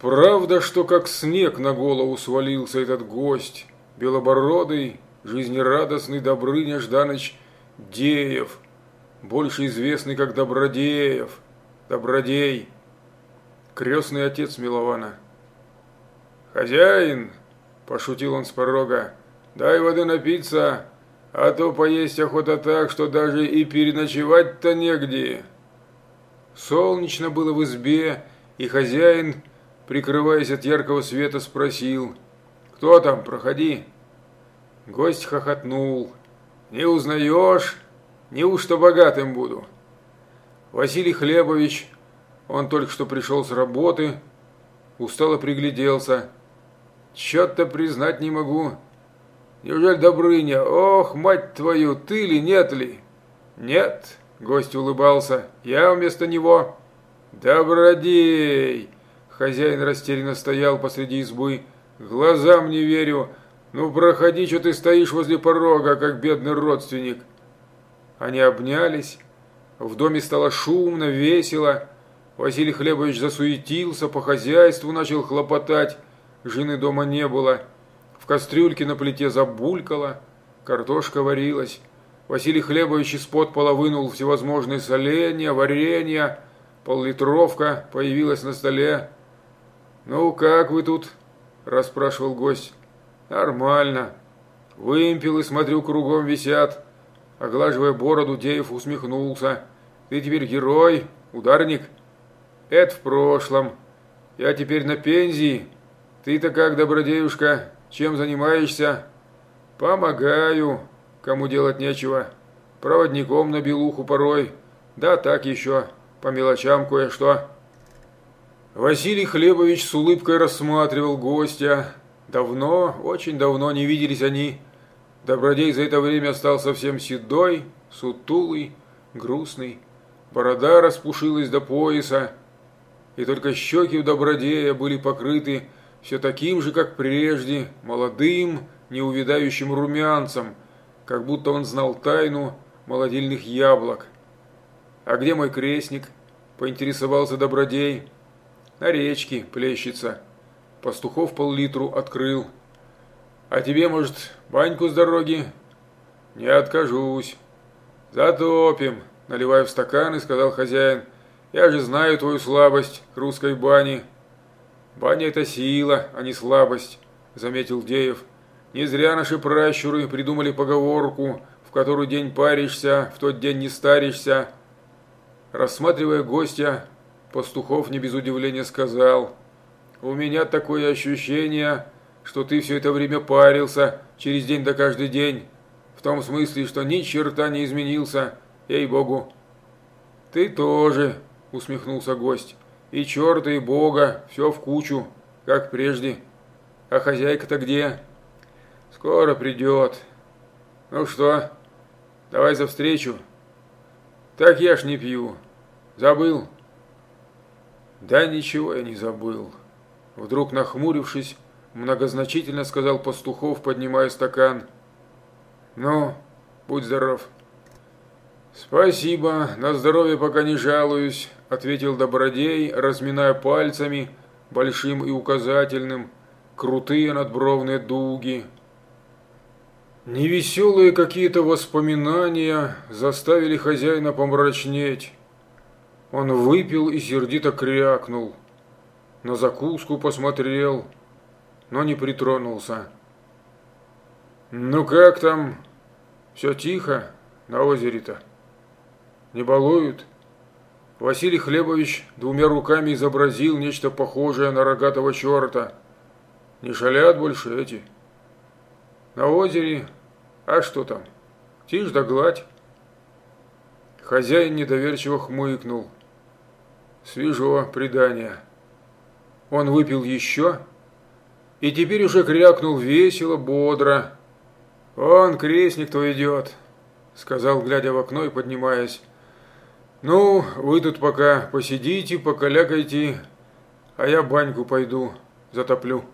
Правда, что как снег на голову свалился этот гость, белобородый, жизнерадостный Добрыня Жданыч Деев, больше известный как Добродеев, Добродей, крестный отец Милована. «Хозяин!» – пошутил он с порога. «Дай воды напиться, а то поесть охота так, что даже и переночевать-то негде». Солнечно было в избе, и хозяин, прикрываясь от яркого света, спросил «Кто там? Проходи». Гость хохотнул. «Не узнаешь? Неужто богатым буду?» Василий Хлебович, он только что пришел с работы, устало пригляделся. «Чё-то признать не могу. Неужели Добрыня? Ох, мать твою, ты ли, нет ли?» «Нет», — гость улыбался, — «я вместо него». «Добродей!» Хозяин растерянно стоял посреди избы. «Глазам не верю. Ну, проходи, что ты стоишь возле порога, как бедный родственник». Они обнялись. В доме стало шумно, весело. Василий Хлебович засуетился, по хозяйству начал хлопотать. Жены дома не было. В кастрюльке на плите забулькало. Картошка варилась. Василий Хлебович из-под пола вынул всевозможные соленья, варенья. Поллитровка появилась на столе. «Ну, как вы тут?» – расспрашивал гость. «Нормально. Вымпелы, смотрю, кругом висят». Оглаживая бороду, Деев усмехнулся. «Ты теперь герой, ударник?» «Это в прошлом. Я теперь на пензии. Ты-то как, добродеюшка, чем занимаешься?» «Помогаю, кому делать нечего. Проводником на белуху порой. Да так еще, по мелочам кое-что». Василий Хлебович с улыбкой рассматривал гостя. Давно, очень давно не виделись они. Добродей за это время стал совсем седой, сутулый, грустный. Борода распушилась до пояса, и только щеки у Добродея были покрыты все таким же, как прежде, молодым, неувядающим румянцем, как будто он знал тайну молодильных яблок. «А где мой крестник?» – поинтересовался Добродей. «На речке плещется». Пастухов пол-литру открыл. «А тебе, может, баньку с дороги?» «Не откажусь». «Затопим», – наливая в стаканы, сказал хозяин. «Я же знаю твою слабость к русской бане». «Баня – это сила, а не слабость», – заметил Деев. «Не зря наши пращуры придумали поговорку, в которую день паришься, в тот день не старишься». Рассматривая гостя, Пастухов не без удивления сказал, «У меня такое ощущение, что ты все это время парился через день до каждый день, в том смысле, что ни черта не изменился, ей-богу». «Ты тоже», — усмехнулся гость, «и черта, и бога, все в кучу, как прежде. А хозяйка-то где?» «Скоро придет. Ну что, давай за встречу?» «Так я ж не пью. Забыл?» «Да ничего я не забыл». Вдруг нахмурившись, многозначительно сказал Пастухов, поднимая стакан. «Ну, будь здоров». «Спасибо, на здоровье пока не жалуюсь», – ответил Добродей, разминая пальцами, большим и указательным, крутые надбровные дуги. Невеселые какие-то воспоминания заставили хозяина помрачнеть. Он выпил и сердито крякнул. На закуску посмотрел, но не притронулся. «Ну как там? Все тихо на озере-то? Не балуют?» Василий Хлебович двумя руками изобразил нечто похожее на рогатого черта. «Не шалят больше эти?» «На озере? А что там? Тишь да гладь». Хозяин недоверчиво хмыкнул. Свежо предание. Он выпил еще и теперь уже крякнул весело, бодро. «Он, крестник, то идет», — сказал, глядя в окно и поднимаясь. «Ну, вы тут пока посидите, покалякайте, а я баньку пойду, затоплю».